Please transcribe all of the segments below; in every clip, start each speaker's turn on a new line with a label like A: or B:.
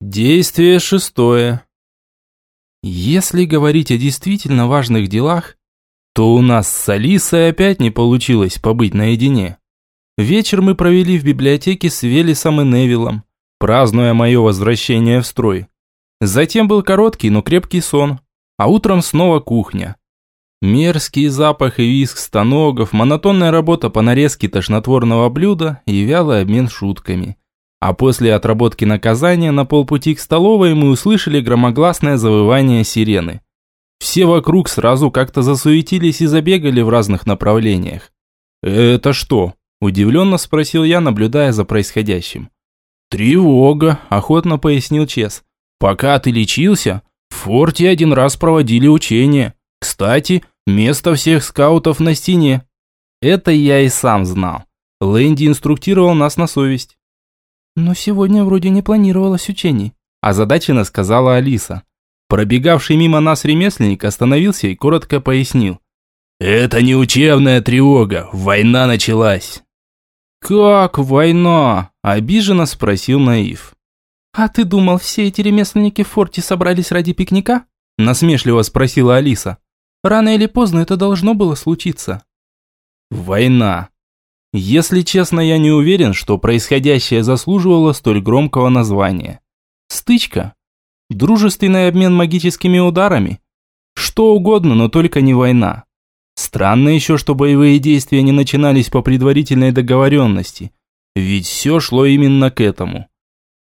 A: Действие шестое. Если говорить о действительно важных делах, то у нас с Алисой опять не получилось побыть наедине. Вечер мы провели в библиотеке с Велисом и Невилом, празднуя мое возвращение в строй. Затем был короткий, но крепкий сон, а утром снова кухня. Мерзкий запах и визг станогов, монотонная работа по нарезке тошнотворного блюда и вялый обмен шутками – а после отработки наказания на полпути к столовой мы услышали громогласное завывание сирены. Все вокруг сразу как-то засуетились и забегали в разных направлениях. «Это что?» – удивленно спросил я, наблюдая за происходящим. «Тревога», – охотно пояснил Чес. «Пока ты лечился, в форте один раз проводили учения. Кстати, место всех скаутов на стене». Это я и сам знал. Лэнди инструктировал нас на совесть.
B: «Но сегодня вроде не планировалось учений», – озадаченно сказала Алиса.
A: Пробегавший мимо нас ремесленник остановился и коротко пояснил.
C: «Это не учебная тревога, война началась».
A: «Как война?» – обиженно спросил Наив.
B: «А ты думал, все эти ремесленники в форте собрались ради пикника?» – насмешливо спросила Алиса. «Рано или поздно это должно было случиться».
A: «Война. Если честно, я не уверен, что происходящее заслуживало столь громкого названия. Стычка? Дружественный обмен магическими ударами? Что угодно, но только не война. Странно еще, что боевые действия не начинались по предварительной договоренности, ведь все шло именно к этому.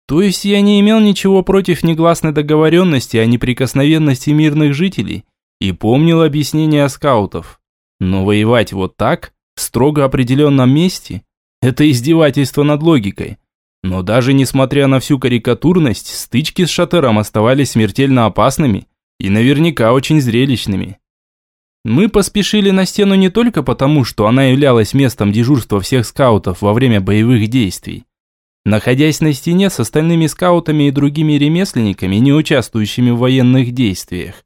A: То есть я не имел ничего против негласной договоренности о неприкосновенности мирных жителей и помнил объяснения скаутов. Но воевать вот так – строго определенном месте – это издевательство над логикой. Но даже несмотря на всю карикатурность, стычки с шатером оставались смертельно опасными и наверняка очень зрелищными. Мы поспешили на стену не только потому, что она являлась местом дежурства всех скаутов во время боевых действий. Находясь на стене с остальными скаутами и другими ремесленниками, не участвующими в военных действиях,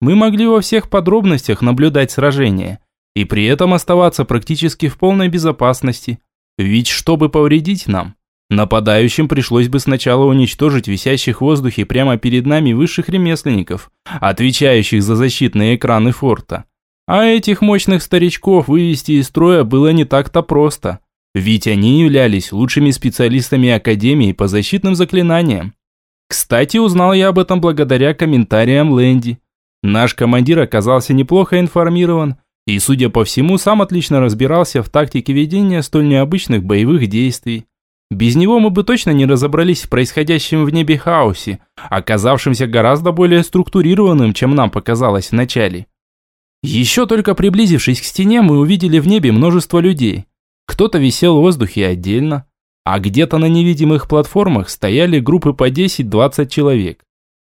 A: мы могли во всех подробностях наблюдать сражения – и при этом оставаться практически в полной безопасности. Ведь чтобы повредить нам, нападающим пришлось бы сначала уничтожить висящих в воздухе прямо перед нами высших ремесленников, отвечающих за защитные экраны форта. А этих мощных старичков вывести из строя было не так-то просто, ведь они являлись лучшими специалистами Академии по защитным заклинаниям. Кстати, узнал я об этом благодаря комментариям Лэнди. Наш командир оказался неплохо информирован и, судя по всему, сам отлично разбирался в тактике ведения столь необычных боевых действий. Без него мы бы точно не разобрались в происходящем в небе хаосе, оказавшемся гораздо более структурированным, чем нам показалось вначале. Еще только приблизившись к стене, мы увидели в небе множество людей. Кто-то висел в воздухе отдельно, а где-то на невидимых платформах стояли группы по 10-20 человек.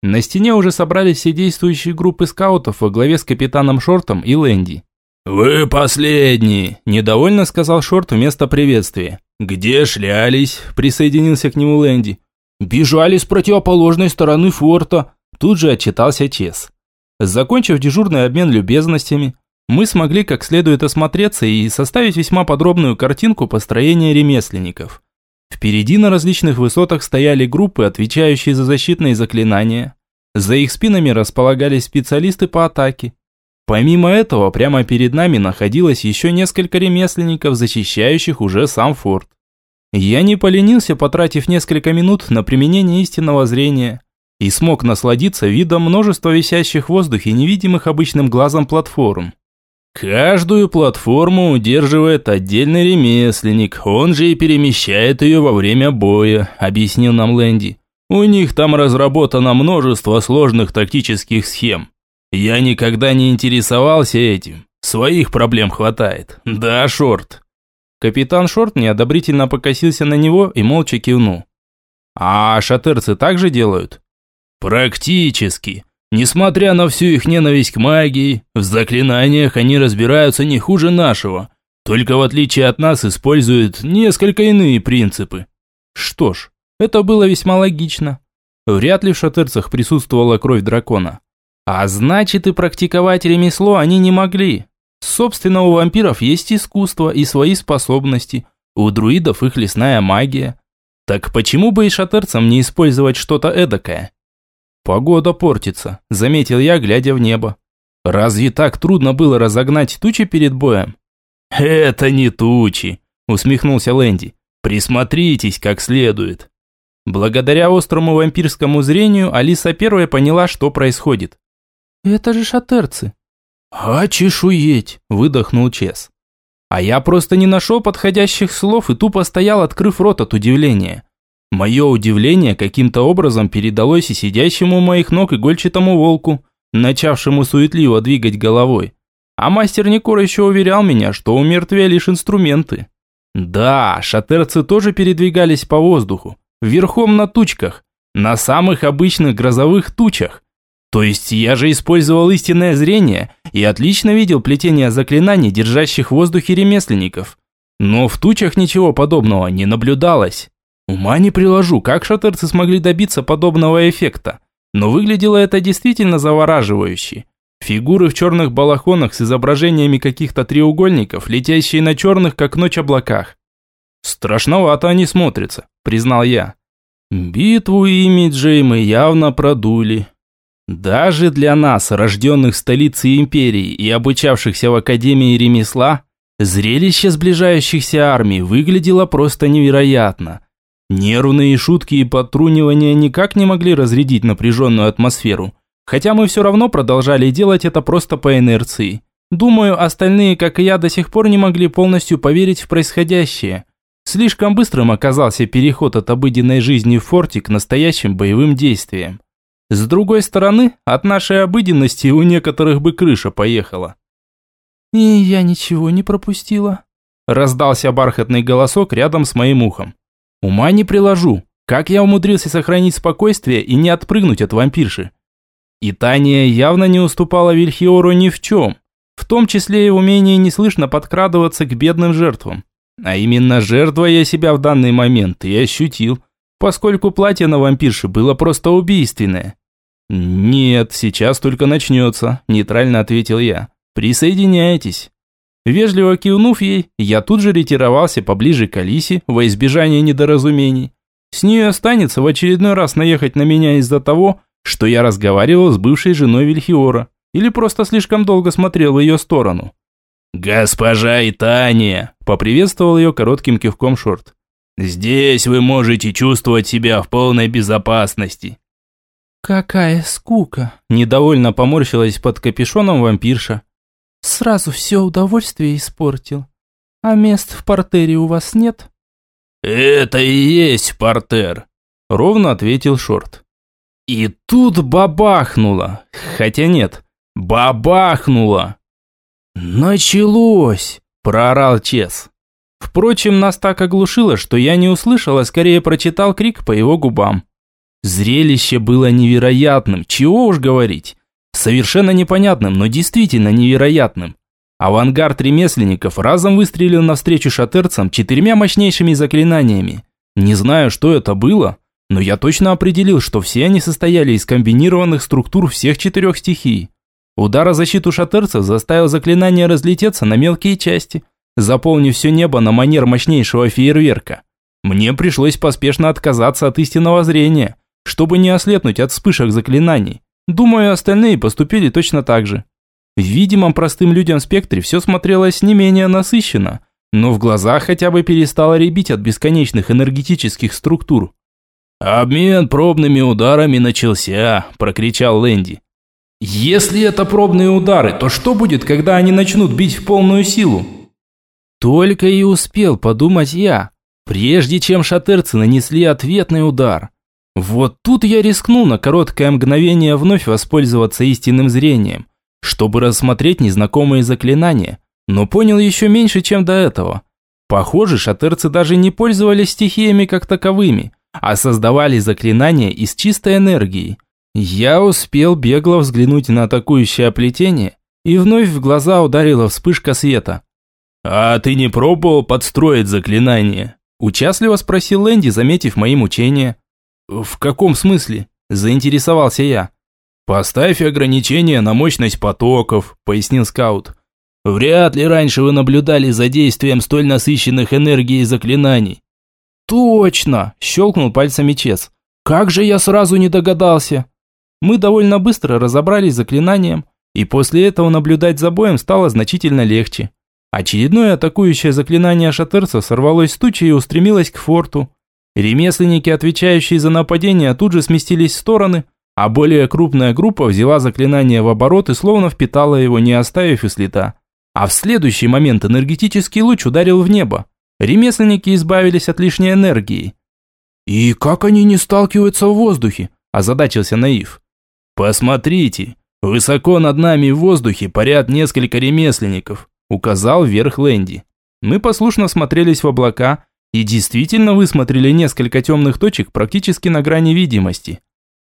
A: На стене уже собрались все действующие группы скаутов во главе с капитаном Шортом и Лэнди.
C: «Вы последний!» – недовольно сказал Шорт вместо приветствия. «Где шлялись?» – присоединился к нему Лэнди.
A: «Бежали с противоположной стороны форта», – тут же отчитался Чес. Закончив дежурный обмен любезностями, мы смогли как следует осмотреться и составить весьма подробную картинку построения ремесленников. Впереди на различных высотах стояли группы, отвечающие за защитные заклинания. За их спинами располагались специалисты по атаке, Помимо этого, прямо перед нами находилось еще несколько ремесленников, защищающих уже сам форт. Я не поленился, потратив несколько минут на применение истинного зрения, и смог насладиться видом множества висящих в воздухе невидимых обычным глазом платформ.
C: Каждую платформу удерживает отдельный ремесленник, он же и перемещает ее во время боя, объяснил нам Лэнди. У них там разработано множество сложных тактических схем. Я никогда не интересовался этим. Своих проблем хватает. Да, Шорт.
A: Капитан Шорт неодобрительно покосился на него и молча кивнул. А шатерцы так же делают?
C: Практически. Несмотря на всю их ненависть к магии, в заклинаниях они разбираются не хуже нашего. Только в отличие от нас используют несколько иные принципы.
A: Что ж, это было весьма логично. Вряд ли в шатерцах присутствовала кровь дракона. А значит и практиковать ремесло они не могли. Собственно, у вампиров есть искусство и свои способности. У друидов их лесная магия. Так почему бы и шатерцам не использовать что-то эдакое? Погода портится, заметил я, глядя в небо. Разве так трудно было разогнать тучи перед боем?
C: Это не тучи, усмехнулся Лэнди. Присмотритесь как следует.
A: Благодаря острому вампирскому зрению Алиса первая поняла, что происходит.
B: «Это же шатерцы».
A: «А чешуеть!» – выдохнул Чес. А я просто не нашел подходящих слов и тупо стоял, открыв рот от удивления. Мое удивление каким-то образом передалось и сидящему у моих ног игольчатому волку, начавшему суетливо двигать головой. А мастер Никор еще уверял меня, что у мертвия лишь инструменты. Да, шатерцы тоже передвигались по воздуху, верхом на тучках, на самых обычных грозовых тучах. То есть я же использовал истинное зрение и отлично видел плетение заклинаний, держащих в воздухе ремесленников. Но в тучах ничего подобного не наблюдалось. Ума не приложу, как шатерцы смогли добиться подобного эффекта. Но выглядело это действительно завораживающе. Фигуры в черных балахонах с изображениями каких-то треугольников, летящие на черных, как ночь, облаках. Страшновато они смотрятся, признал я. Битву имиджей мы явно продули. Даже для нас, рожденных в столице империи и обучавшихся в Академии ремесла, зрелище сближающихся армий выглядело просто невероятно. Нервные шутки и подтрунивания никак не могли разрядить напряженную атмосферу, хотя мы все равно продолжали делать это просто по инерции. Думаю, остальные, как и я, до сих пор не могли полностью поверить в происходящее. Слишком быстрым оказался переход от обыденной жизни в форте к настоящим боевым действиям. С другой стороны, от нашей обыденности у некоторых бы крыша поехала.
B: «И я ничего не пропустила», – раздался бархатный голосок рядом с моим ухом.
A: Ума не приложу, как я умудрился сохранить спокойствие и не отпрыгнуть от вампирши. И Таня явно не уступала Вильхиору ни в чем, в том числе и в умении неслышно подкрадываться к бедным жертвам. А именно жертва я себя в данный момент и ощутил, поскольку платье на вампирше было просто убийственное. «Нет, сейчас только начнется», – нейтрально ответил я. «Присоединяйтесь». Вежливо кивнув ей, я тут же ретировался поближе к Алисе во избежание недоразумений. С нее останется в очередной раз наехать на меня из-за того, что я разговаривал с бывшей женой Вильхиора или просто слишком долго смотрел в ее сторону.
C: «Госпожа Итания!» – поприветствовал ее коротким кивком Шорт. «Здесь вы можете чувствовать себя в полной безопасности».
B: «Какая скука!»
A: – недовольно поморщилась под капюшоном вампирша.
B: Сразу все удовольствие испортил. А мест в портере у вас нет?
C: Это и есть портер,
A: ровно ответил Шорт. И тут бабахнуло. Хотя нет, бабахнуло. Началось, проорал Чес. Впрочем, нас так оглушило, что я не услышал, а скорее прочитал крик по его губам. Зрелище было невероятным, чего уж говорить. Совершенно непонятным, но действительно невероятным. Авангард ремесленников разом выстрелил навстречу шатерцам четырьмя мощнейшими заклинаниями. Не знаю, что это было, но я точно определил, что все они состояли из комбинированных структур всех четырех стихий. Удар о защиту шатерцев заставил заклинание разлететься на мелкие части, заполнив все небо на манер мощнейшего фейерверка. Мне пришлось поспешно отказаться от истинного зрения, чтобы не ослепнуть от вспышек заклинаний. Думаю, остальные поступили точно так же. В видимом простым людям спектре все смотрелось не менее насыщенно, но в глазах хотя бы перестало ребить от бесконечных энергетических структур.
C: «Обмен пробными ударами начался», – прокричал Лэнди.
A: «Если это пробные удары, то что будет, когда они начнут бить в полную силу?» Только и успел подумать я, прежде чем шатерцы нанесли ответный удар. Вот тут я рискнул на короткое мгновение вновь воспользоваться истинным зрением, чтобы рассмотреть незнакомые заклинания, но понял еще меньше, чем до этого. Похоже, шатерцы даже не пользовались стихиями как таковыми, а создавали заклинания из чистой энергии. Я успел бегло взглянуть на атакующее плетение, и вновь в глаза ударила вспышка света.
C: «А ты не пробовал подстроить заклинание?»
A: Участливо спросил Лэнди, заметив мои мучения.
C: «В каком смысле?» – заинтересовался я.
A: «Поставь ограничения на мощность потоков», – пояснил скаут.
C: «Вряд ли раньше вы наблюдали за действием столь насыщенных энергией заклинаний».
A: «Точно!» – щелкнул пальцами Чес. «Как же я сразу не догадался!» Мы довольно быстро разобрались с заклинанием, и после этого наблюдать за боем стало значительно легче. Очередное атакующее заклинание шатерца сорвалось с тучи и устремилось к форту. Ремесленники, отвечающие за нападение, тут же сместились в стороны, а более крупная группа взяла заклинание в оборот и словно впитала его, не оставив и следа. А в следующий момент энергетический луч ударил в небо. Ремесленники избавились от лишней энергии. «И как они не сталкиваются в воздухе?» – озадачился Наив. «Посмотрите, высоко над нами в воздухе парят несколько ремесленников», – указал вверх Лэнди. Мы послушно смотрелись в облака и действительно высмотрели несколько темных точек практически на грани видимости.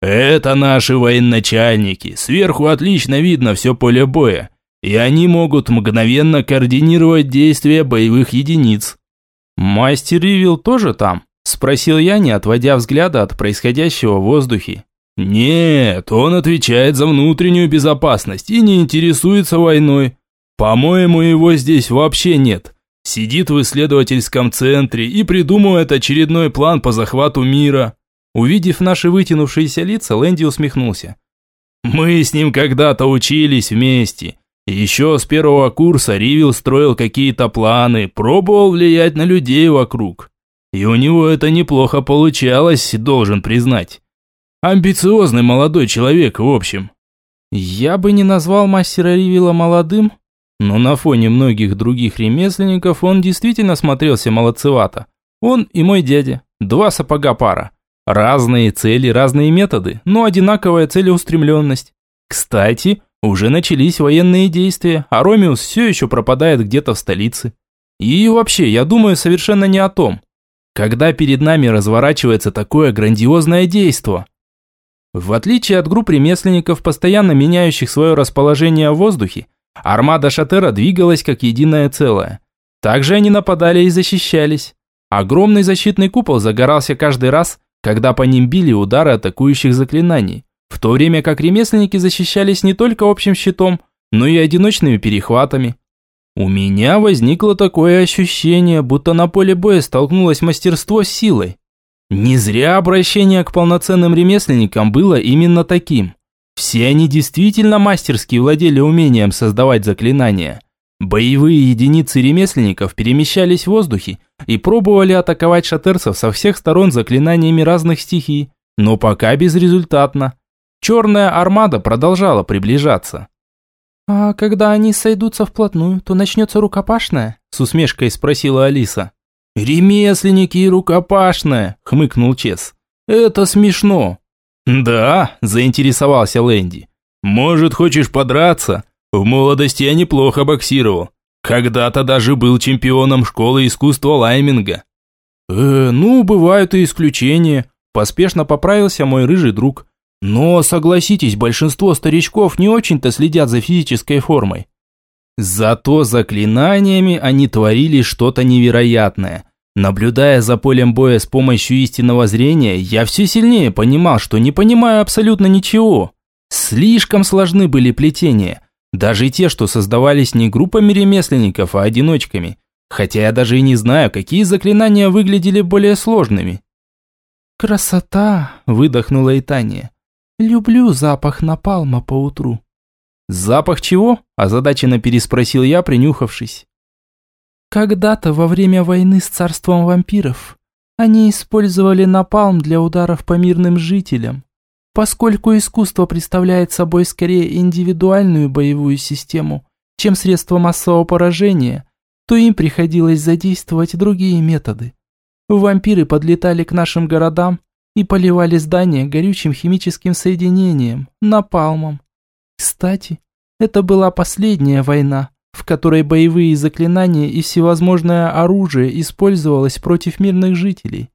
A: «Это наши военачальники, сверху отлично видно все поле боя, и они могут мгновенно координировать действия боевых единиц». «Мастер Ривил тоже там?» – спросил я, не отводя взгляда от происходящего в воздухе. «Нет, он отвечает за внутреннюю безопасность и не интересуется войной. По-моему, его здесь вообще нет. Сидит в исследовательском центре и придумывает очередной план по захвату мира». Увидев наши вытянувшиеся лица, Лэнди усмехнулся. «Мы с ним когда-то учились вместе. Еще с первого курса Ривил строил какие-то планы, пробовал влиять на людей вокруг. И у него это неплохо получалось, должен признать. Амбициозный молодой человек, в общем. Я бы не назвал мастера Ривила молодым, но на фоне многих других ремесленников он действительно смотрелся молодцевато. Он и мой дядя, два сапога пара. Разные цели, разные методы, но одинаковая целеустремленность. Кстати, уже начались военные действия, а Ромеус все еще пропадает где-то в столице. И вообще, я думаю совершенно не о том. Когда перед нами разворачивается такое грандиозное действо – в отличие от групп ремесленников, постоянно меняющих свое расположение в воздухе, армада Шатера двигалась как единое целое. Также они нападали и защищались. Огромный защитный купол загорался каждый раз, когда по ним били удары атакующих заклинаний, в то время как ремесленники защищались не только общим щитом, но и одиночными перехватами. У меня возникло такое ощущение, будто на поле боя столкнулось мастерство с силой. Не зря обращение к полноценным ремесленникам было именно таким. Все они действительно мастерски владели умением создавать заклинания. Боевые единицы ремесленников перемещались в воздухе и пробовали атаковать шатерцев со всех сторон заклинаниями разных стихий, но пока безрезультатно. Черная армада продолжала приближаться.
B: «А когда они сойдутся вплотную, то начнется рукопашная?» – с усмешкой спросила Алиса.
A: «Ремесленники и рукопашная», – хмыкнул Чес. «Это смешно».
C: «Да», – заинтересовался Лэнди. «Может, хочешь подраться? В молодости я неплохо боксировал. Когда-то даже был чемпионом школы искусства лайминга».
A: «Э, ну, бывают и исключения», – поспешно поправился мой рыжий друг. «Но, согласитесь, большинство старичков не очень-то следят за физической формой». Зато заклинаниями они творили что-то невероятное. Наблюдая за полем боя с помощью истинного зрения, я все сильнее понимал, что не понимаю абсолютно ничего. Слишком сложны были плетения. Даже те, что создавались не группами ремесленников, а одиночками. Хотя я даже и не знаю, какие заклинания выглядели более сложными.
B: «Красота!» – выдохнула Итания. «Люблю запах напалма по утру».
A: «Запах чего?» – озадаченно переспросил я, принюхавшись.
B: Когда-то во время войны с царством вампиров они использовали напалм для ударов по мирным жителям. Поскольку искусство представляет собой скорее индивидуальную боевую систему, чем средство массового поражения, то им приходилось задействовать другие методы. Вампиры подлетали к нашим городам и поливали здания горючим химическим соединением, напалмом. Кстати, это была последняя война, в которой боевые заклинания и всевозможное оружие использовалось против мирных жителей.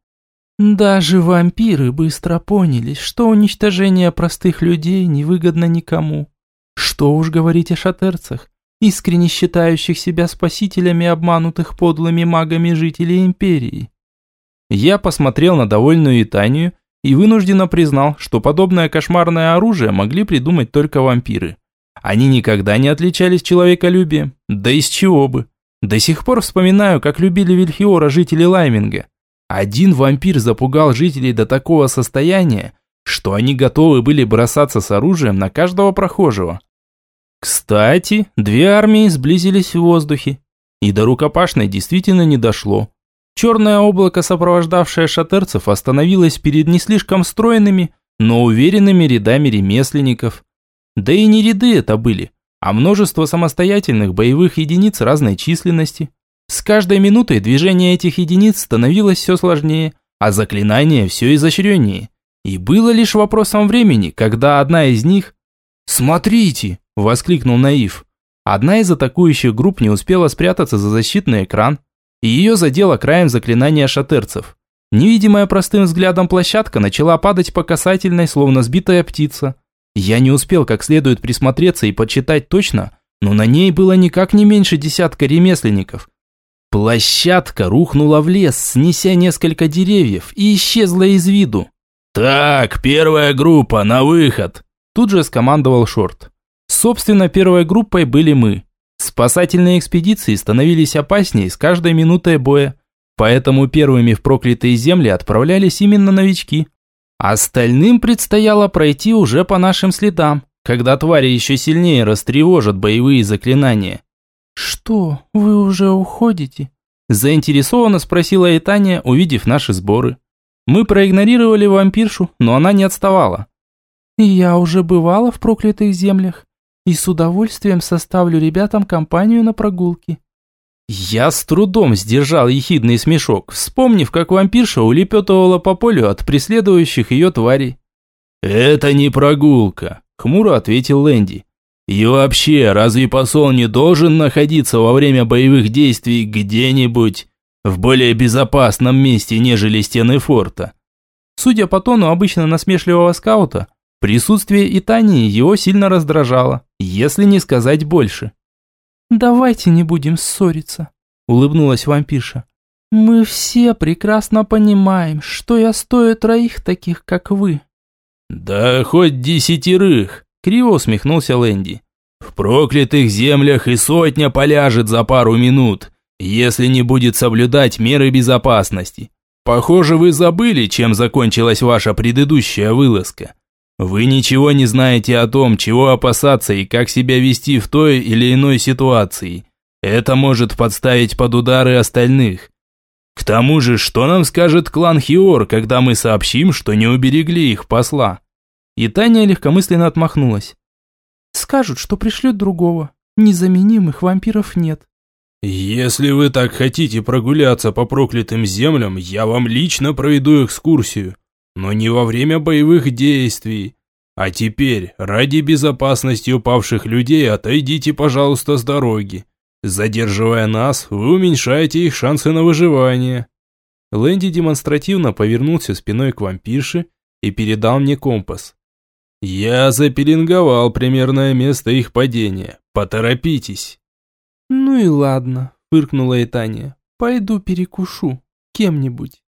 B: Даже вампиры быстро поняли, что уничтожение простых людей невыгодно никому. Что уж говорить о шатерцах, искренне считающих себя спасителями обманутых подлыми магами жителей Империи.
A: Я посмотрел на довольную Итанию и вынужденно признал, что подобное кошмарное оружие могли придумать только вампиры. Они никогда не отличались человеколюбием. Да из чего бы. До сих пор вспоминаю, как любили Вильхиора жители Лайминга. Один вампир запугал жителей до такого состояния, что они готовы были бросаться с оружием на каждого прохожего. Кстати, две армии сблизились в воздухе, и до рукопашной действительно не дошло. Черное облако, сопровождавшее шатерцев, остановилось перед не слишком стройными, но уверенными рядами ремесленников. Да и не ряды это были, а множество самостоятельных боевых единиц разной численности. С каждой минутой движение этих единиц становилось все сложнее, а заклинания все изощреннее. И было лишь вопросом времени, когда одна из них... «Смотрите!» – воскликнул Наив. Одна из атакующих групп не успела спрятаться за защитный экран, и ее задело краем заклинания шатерцев. Невидимая простым взглядом площадка начала падать по касательной, словно сбитая птица. Я не успел как следует присмотреться и подсчитать точно, но на ней было никак не меньше десятка ремесленников. Площадка рухнула в лес, снеся несколько деревьев, и исчезла из виду.
C: «Так, первая группа, на выход!»
A: Тут же скомандовал Шорт. Собственно, первой группой были мы. Спасательные экспедиции становились опаснее с каждой минутой боя, поэтому первыми в проклятые земли отправлялись именно новички. Остальным предстояло пройти уже по нашим следам, когда твари еще сильнее растревожат боевые заклинания.
B: «Что, вы уже уходите?»
A: Заинтересованно спросила Этания, увидев наши сборы. Мы проигнорировали вампиршу, но она не отставала.
B: «Я уже бывала в проклятых землях и с удовольствием составлю ребятам компанию на прогулке».
A: Я с трудом сдержал ехидный смешок, вспомнив, как вампирша улепетывала по полю от преследующих ее тварей.
C: «Это не прогулка», – хмуро ответил Лэнди. «И вообще, разве посол не должен находиться во время боевых действий где-нибудь в более безопасном месте, нежели стены форта?»
A: Судя по тону обычно насмешливого скаута, Присутствие Итании его сильно раздражало, если не сказать больше.
B: «Давайте не будем ссориться», – улыбнулась вампирша. «Мы все прекрасно понимаем, что я стою троих таких, как вы».
C: «Да хоть десятерых», – криво усмехнулся Лэнди. «В проклятых землях и сотня поляжет за пару минут, если не будет соблюдать меры безопасности. Похоже, вы забыли, чем закончилась ваша предыдущая вылазка. Вы ничего не знаете о том, чего опасаться и как себя вести в той или иной ситуации. Это может подставить под удары остальных. К тому же, что нам скажет клан Хиор, когда мы сообщим, что не уберегли их посла?
A: И Таня легкомысленно отмахнулась.
B: Скажут, что пришлют другого. Незаменимых вампиров нет.
C: Если вы так хотите прогуляться по проклятым землям, я вам лично проведу экскурсию но не во время боевых действий. А теперь, ради безопасности упавших людей, отойдите, пожалуйста, с дороги. Задерживая нас, вы уменьшаете их шансы на выживание».
A: Лэнди демонстративно повернулся спиной к вампирше и передал мне компас.
C: «Я запеленговал примерное место их падения. Поторопитесь».
B: «Ну и ладно», – фыркнула Итания. «Пойду перекушу. Кем-нибудь».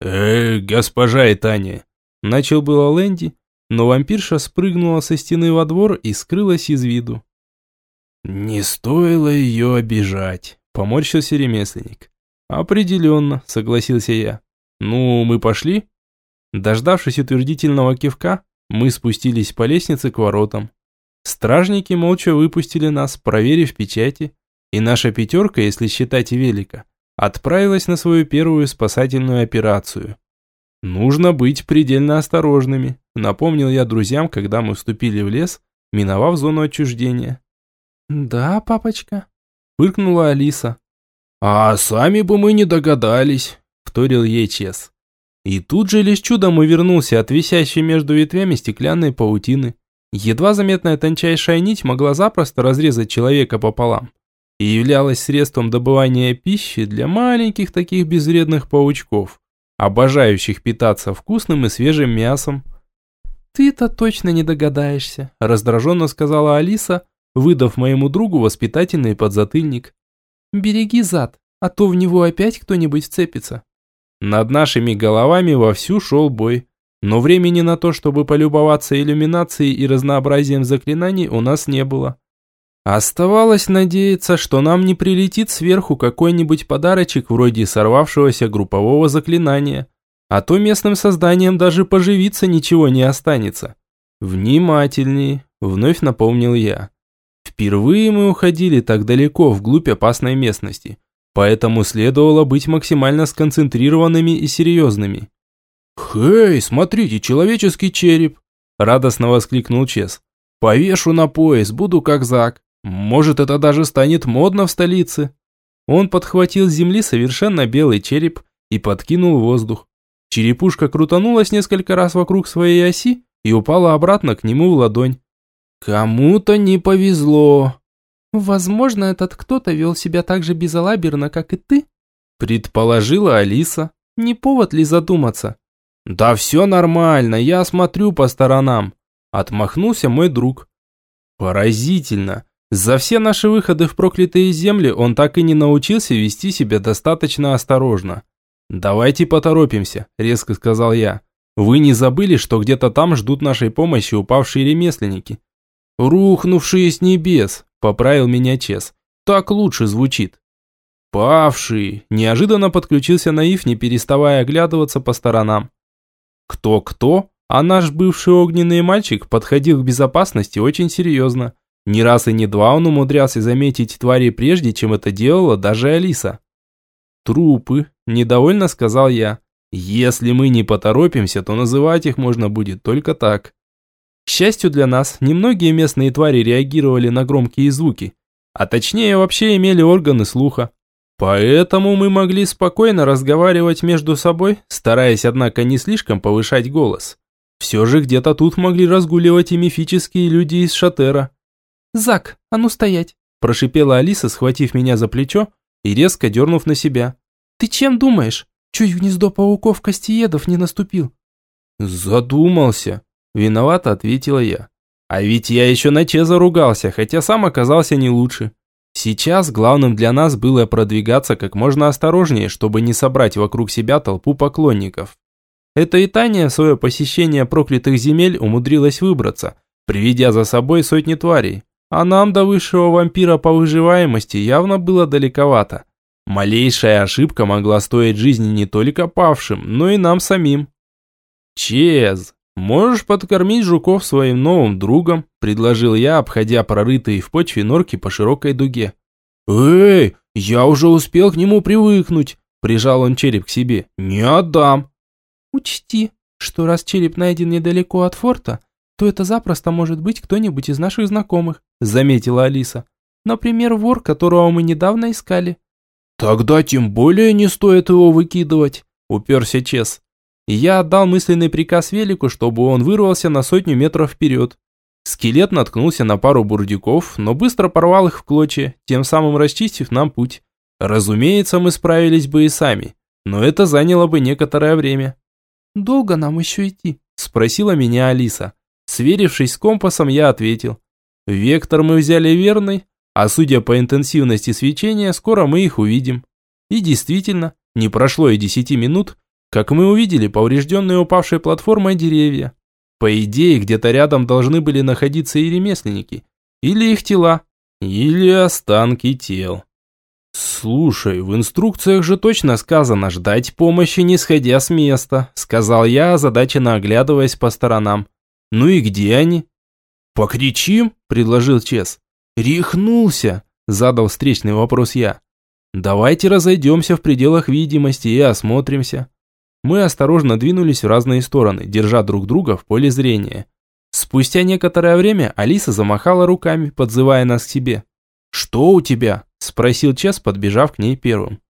C: «Э, госпожа и Таня!»
A: Начал было Лэнди, но вампирша спрыгнула со стены во двор и скрылась из виду.
C: «Не стоило ее обижать», – поморщился ремесленник.
A: «Определенно», – согласился я. «Ну, мы пошли?» Дождавшись утвердительного кивка, мы спустились по лестнице к воротам. Стражники молча выпустили нас, проверив печати, и наша пятерка, если считать велика, отправилась на свою первую спасательную операцию. Нужно быть предельно осторожными, напомнил я друзьям, когда мы вступили в лес, миновав зону отчуждения.
B: Да, папочка,
A: фыркнула Алиса.
C: А сами бы мы не догадались,
A: вторил ей Чес. И тут же лишь чудом увернулся от висящей между ветвями стеклянной паутины. Едва заметная тончайшая нить могла запросто разрезать человека пополам и являлась средством добывания пищи для маленьких таких безвредных паучков, обожающих питаться вкусным и свежим мясом.
B: «Ты-то точно не догадаешься», – раздраженно сказала Алиса, выдав моему другу воспитательный подзатыльник. «Береги зад, а то в него опять кто-нибудь вцепится».
A: Над нашими головами вовсю шел бой, но времени на то, чтобы полюбоваться иллюминацией и разнообразием заклинаний у нас не было. Оставалось надеяться, что нам не прилетит сверху какой-нибудь подарочек вроде сорвавшегося группового заклинания, а то местным созданиям даже поживиться ничего не останется. Внимательнее, вновь напомнил я. Впервые мы уходили так далеко вглубь опасной местности, поэтому следовало быть максимально сконцентрированными и серьезными. «Хей, смотрите, человеческий череп!» – радостно воскликнул Чес. «Повешу на пояс, буду как Зак. Может, это даже станет модно в столице». Он подхватил с земли совершенно белый череп и подкинул воздух. Черепушка крутанулась несколько раз вокруг своей оси и упала обратно к нему в ладонь. Кому-то не повезло.
B: Возможно, этот кто-то вел себя так же безалаберно, как и ты,
A: предположила Алиса.
B: Не повод ли задуматься?
A: Да все нормально, я смотрю по сторонам. Отмахнулся мой друг. Поразительно. За все наши выходы в проклятые земли он так и не научился вести себя достаточно осторожно. «Давайте поторопимся», – резко сказал я. «Вы не забыли, что где-то там ждут нашей помощи упавшие ремесленники?» «Рухнувшие с небес», – поправил меня Чес. «Так лучше звучит». «Павшие», – неожиданно подключился Наив, не переставая оглядываться по сторонам. Кто-кто, а наш бывший огненный мальчик подходил к безопасности очень серьезно. Ни раз и не два он умудрялся заметить твари прежде, чем это делала даже Алиса. «Трупы», – недовольно сказал я. «Если мы не поторопимся, то называть их можно будет только так». К счастью для нас, немногие местные твари реагировали на громкие звуки, а точнее вообще имели органы слуха. Поэтому мы могли спокойно разговаривать между собой, стараясь, однако, не слишком повышать голос. Все же где-то тут могли разгуливать и мифические люди из Шатера.
B: «Зак, а ну стоять!»
A: – прошипела Алиса, схватив меня за плечо и резко дернув на себя.
B: «Ты чем думаешь? Чуть гнездо пауков-костеедов не наступил».
A: «Задумался», – виновато ответила я. «А ведь я еще на Че заругался, хотя сам оказался не лучше. Сейчас главным для нас было продвигаться как можно осторожнее, чтобы не собрать вокруг себя толпу поклонников. Это и Таня свое посещение проклятых земель умудрилась выбраться, приведя за собой сотни тварей. А нам до высшего вампира по выживаемости явно было далековато. Малейшая ошибка могла стоить жизни не только павшим, но и нам самим. «Чез, можешь подкормить жуков своим новым другом?» – предложил я, обходя прорытые в почве норки по широкой дуге. «Эй, я уже успел к нему привыкнуть!» – прижал он череп к себе. «Не отдам!»
B: «Учти, что раз череп найден недалеко от форта, то это запросто может быть кто-нибудь из наших знакомых», – заметила Алиса. «Например, вор, которого мы недавно искали».
A: «Тогда тем более не стоит его выкидывать», – уперся Чес. Я отдал мысленный приказ Велику, чтобы он вырвался на сотню метров вперед. Скелет наткнулся на пару бурдюков, но быстро порвал их в клочья, тем самым расчистив нам путь. Разумеется, мы справились бы и сами, но это заняло бы некоторое время.
B: «Долго нам еще идти?»
A: – спросила меня Алиса. Сверившись с компасом, я ответил. Вектор мы взяли верный, а судя по интенсивности свечения, скоро мы их увидим. И действительно, не прошло и десяти минут, как мы увидели поврежденные упавшей платформой деревья. По идее, где-то рядом должны были находиться и ремесленники, или их тела, или останки тел. «Слушай, в инструкциях же точно сказано ждать помощи, не сходя с места», сказал я, озадаченно оглядываясь по сторонам. «Ну и где они?» «Покричим?» – предложил Чес. «Рехнулся!» – задал встречный вопрос я. «Давайте разойдемся в пределах видимости и осмотримся». Мы осторожно двинулись в разные стороны, держа друг друга в поле зрения. Спустя некоторое время Алиса замахала руками, подзывая нас к себе. «Что у тебя?» – спросил Чес, подбежав к ней первым.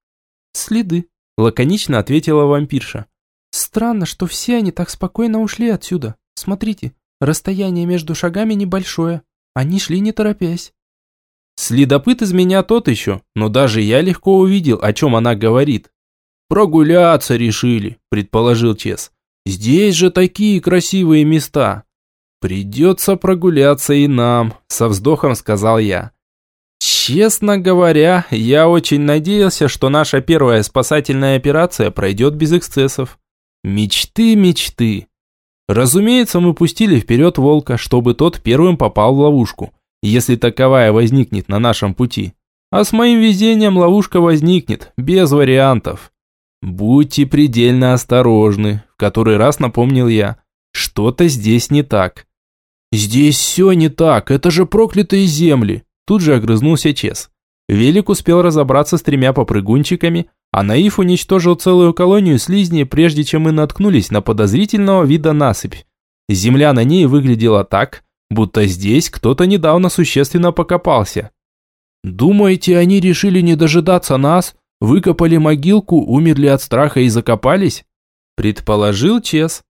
B: «Следы», –
A: лаконично ответила вампирша.
B: «Странно, что все они так спокойно ушли отсюда. Смотрите, расстояние между шагами небольшое. Они шли не торопясь.
A: Следопыт из меня тот еще, но даже я легко увидел, о чем она говорит. «Прогуляться решили», – предположил Чес. «Здесь же такие красивые места». «Придется прогуляться и нам», – со вздохом сказал я. Честно говоря, я очень надеялся, что наша первая спасательная операция пройдет без эксцессов. Мечты, мечты. Разумеется, мы пустили вперед волка, чтобы тот первым попал в ловушку. если таковая возникнет на нашем пути. А с моим везением ловушка возникнет, без вариантов. Будьте предельно осторожны, в который раз напомнил я. Что-то здесь не так. Здесь все не так, это же проклятые земли. Тут же огрызнулся Чес. Велик успел разобраться с тремя попрыгунчиками, а Наив уничтожил целую колонию слизней, прежде чем мы наткнулись на подозрительного вида насыпь. Земля на ней выглядела так, будто здесь кто-то недавно существенно покопался. «Думаете, они решили не дожидаться нас, выкопали могилку, умерли от страха и закопались?» Предположил Чес.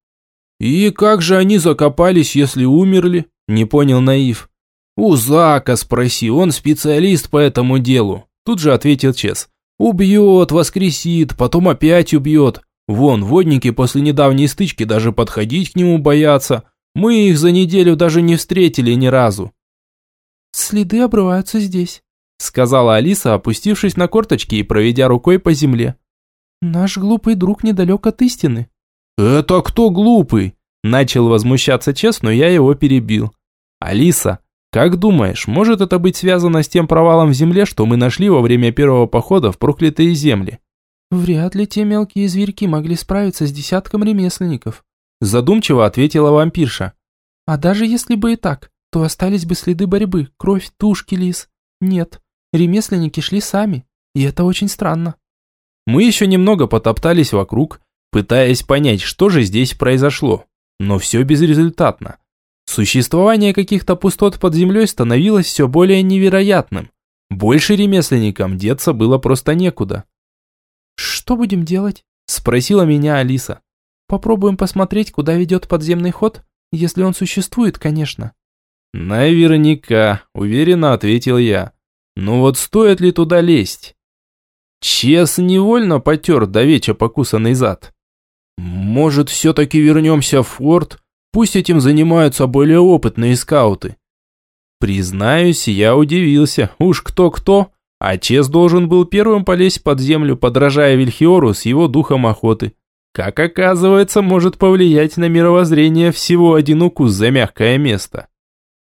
A: «И как же они закопались, если умерли?» Не понял Наив. «У Зака спроси, он специалист по этому делу», тут же ответил Чес. «Убьет, воскресит, потом опять убьет. Вон, водники после недавней стычки даже подходить к нему боятся. Мы их за неделю даже не встретили ни разу».
B: «Следы обрываются здесь»,
A: сказала Алиса, опустившись на корточки и проведя рукой по земле.
B: «Наш глупый друг недалек от истины».
A: «Это кто глупый?» Начал возмущаться Чес, но я его перебил. «Алиса, как думаешь, может это быть связано с тем провалом в земле, что мы нашли во время первого похода в проклятые земли?»
B: «Вряд ли те мелкие зверьки могли справиться с десятком ремесленников»,
A: задумчиво ответила вампирша.
B: «А даже если бы и так, то остались бы следы борьбы, кровь, тушки лис. Нет, ремесленники шли сами, и это очень странно».
A: Мы еще немного потоптались вокруг, пытаясь понять, что же здесь произошло, но все безрезультатно. Существование каких-то пустот под землей становилось все более невероятным. Больше ремесленникам деться было просто некуда.
B: «Что будем делать?»
A: – спросила меня Алиса.
B: «Попробуем посмотреть, куда ведет подземный ход, если он существует, конечно».
A: «Наверняка», – уверенно ответил я. «Но вот стоит ли туда лезть?» Чес невольно потер давеча покусанный зад. «Может, все-таки вернемся в форт? Пусть этим занимаются более опытные скауты». Признаюсь, я удивился. Уж кто-кто, а Чес должен был первым полезть под землю, подражая Вильхиору с его духом охоты. Как оказывается, может повлиять на мировоззрение всего один укус за мягкое место.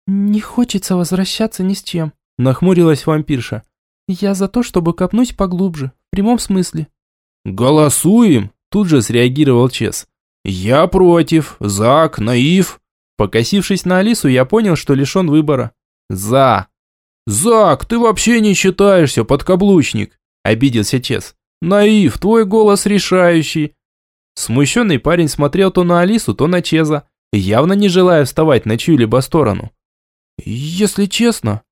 B: «Не хочется возвращаться ни с чем», –
A: нахмурилась вампирша.
B: «Я за то, чтобы копнуть поглубже, в прямом смысле».
A: «Голосуем!» – тут же среагировал Чес. «Я против. Зак, наив». Покосившись на Алису, я понял, что лишен выбора. «За». «Зак, ты вообще не считаешься, подкаблучник!» – обиделся Чес. «Наив, твой голос решающий!» Смущенный парень смотрел то на Алису, то на Чеза, явно не желая вставать на чью-либо сторону. «Если честно...»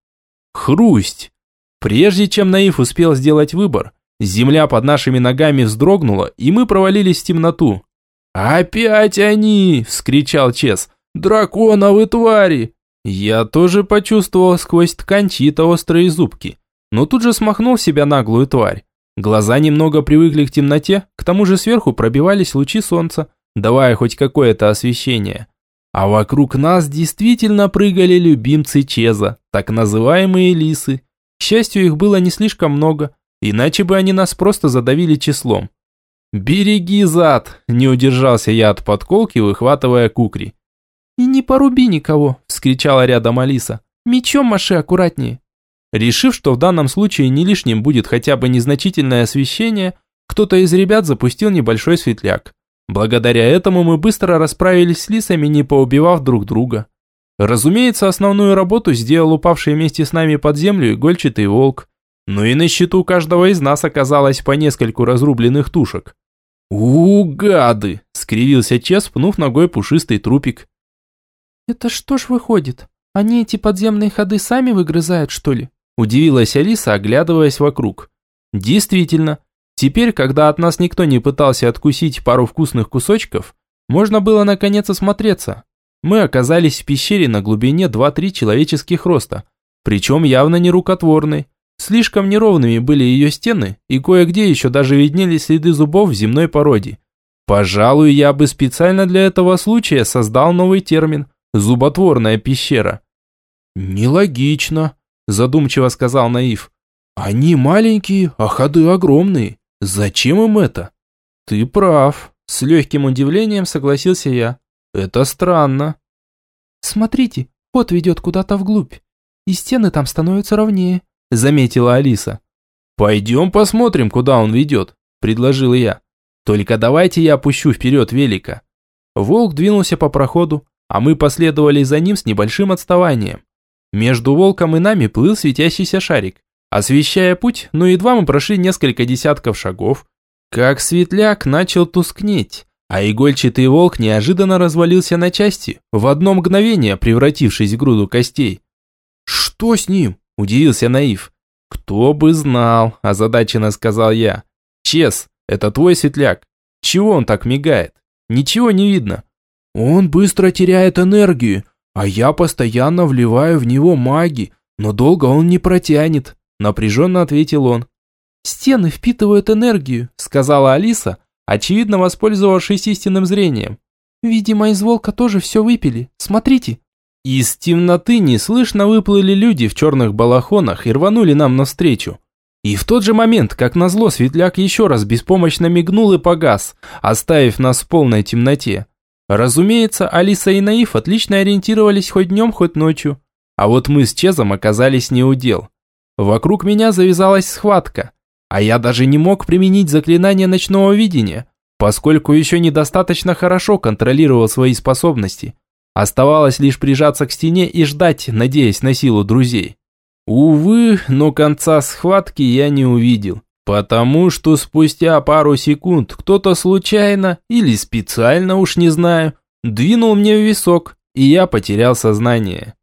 A: Хрусть! Прежде чем Наив успел сделать выбор, земля под нашими ногами вздрогнула, и мы провалились в темноту. «Опять они!» – вскричал Чес. «Драконовы твари!» Я тоже почувствовал сквозь ткань чьи-то острые зубки, но тут же смахнул себя наглую тварь. Глаза немного привыкли к темноте, к тому же сверху пробивались лучи солнца, давая хоть какое-то освещение. А вокруг нас действительно прыгали любимцы Чеза, так называемые лисы. К счастью, их было не слишком много, иначе бы они нас просто задавили числом. «Береги зад!» – не удержался я от подколки, выхватывая кукри.
B: «И не поруби никого!» – вскричала рядом Алиса. «Мечом маши аккуратнее!»
A: Решив, что в данном случае не лишним будет хотя бы незначительное освещение, кто-то из ребят запустил небольшой светляк. Благодаря этому мы быстро расправились с лисами, не поубивав друг друга. Разумеется, основную работу сделал упавший вместе с нами под землю игольчатый волк. Но и на счету каждого из нас оказалось по нескольку разрубленных тушек. «У, гады!» – скривился Чес, пнув ногой пушистый трупик.
B: «Это что ж выходит? Они эти подземные ходы сами выгрызают, что ли?»
A: – удивилась Алиса, оглядываясь вокруг. «Действительно, теперь, когда от нас никто не пытался откусить пару вкусных кусочков, можно было наконец осмотреться. Мы оказались в пещере на глубине 2-3 человеческих роста, причем явно не рукотворной. Слишком неровными были ее стены, и кое-где еще даже виднелись следы зубов в земной породе. Пожалуй, я бы специально для этого случая создал новый термин – зуботворная пещера. «Нелогично», – задумчиво сказал Наив. «Они маленькие, а ходы огромные. Зачем им это?» «Ты прав», – с легким удивлением согласился я. «Это странно».
B: «Смотрите, ход ведет куда-то вглубь. и стены там становятся ровнее», – заметила Алиса.
A: «Пойдем посмотрим, куда он ведет», – предложил я. «Только давайте я опущу вперед велика». Волк двинулся по проходу, а мы последовали за ним с небольшим отставанием. Между волком и нами плыл светящийся шарик, освещая путь, но едва мы прошли несколько десятков шагов, как светляк начал тускнеть, а игольчатый волк неожиданно развалился на части, в одно мгновение превратившись в груду костей. «Что с ним?» – удивился Наив. «Кто бы знал», – озадаченно сказал я. «Чес, это твой светляк. Чего он так мигает? Ничего не видно». «Он быстро теряет энергию, а я постоянно вливаю в него маги, но долго он не протянет», – напряженно ответил он.
B: «Стены впитывают энергию», – сказала Алиса, очевидно воспользовавшись истинным зрением. «Видимо, из волка тоже все выпили. Смотрите».
A: Из темноты неслышно выплыли люди в черных балахонах и рванули нам навстречу. И в тот же момент, как назло, светляк еще раз беспомощно мигнул и погас, оставив нас в полной темноте. Разумеется, Алиса и Наив отлично ориентировались хоть днем, хоть ночью. А вот мы с Чезом оказались не у дел. Вокруг меня завязалась схватка, а я даже не мог применить заклинание ночного видения, поскольку еще недостаточно хорошо контролировал свои способности. Оставалось лишь прижаться к стене и ждать, надеясь на силу друзей. Увы, но конца схватки я не увидел, потому что спустя пару секунд кто-то случайно или специально уж не знаю, двинул мне в висок, и я потерял сознание.